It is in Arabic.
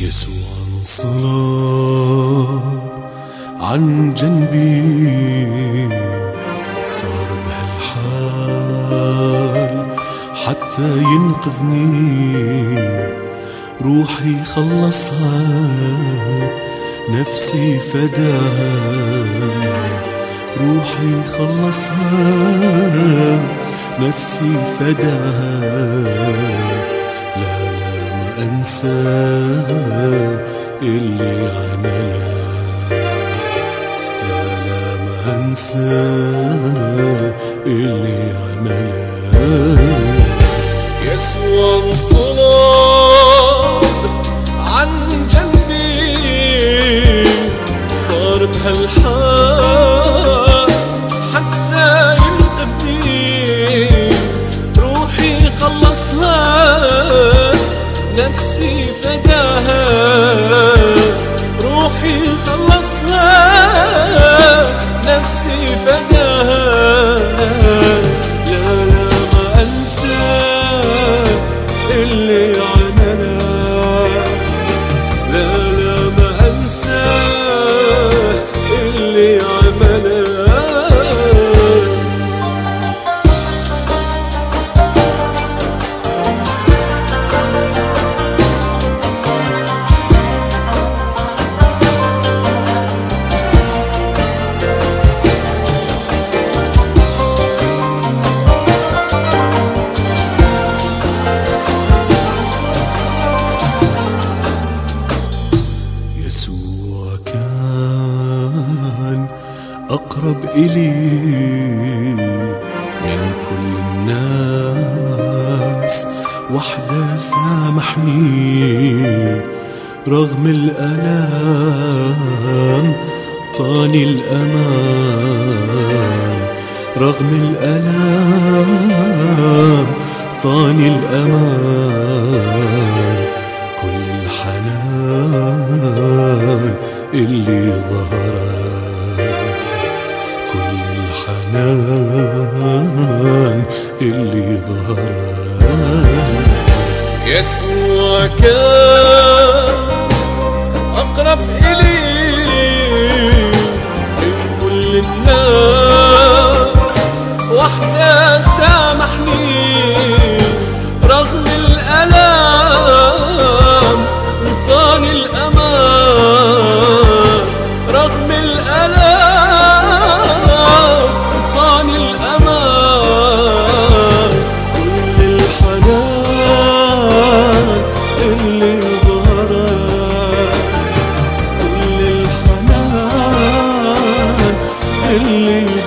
يسوع انصلب عن جنبي. صار بهالحال حتى ينقذني. روحي خلصها نفسي فداها. روحي خلصها نفسي فداها. أنسى اللي عمله. لا لا ما أنسى اللي عمله. يسوع انصلب عن جنبي صار بهالحال. نفسي فداها روحي خلصها نفسي أقرب إلي من كل الناس. وحدة سامحني رغم الألام طاني الأمان. رغم الألام طاني الأمان. كل الحنان اللي ظهره الحنان اللي ظهره يسوع كان كل الحنان اللي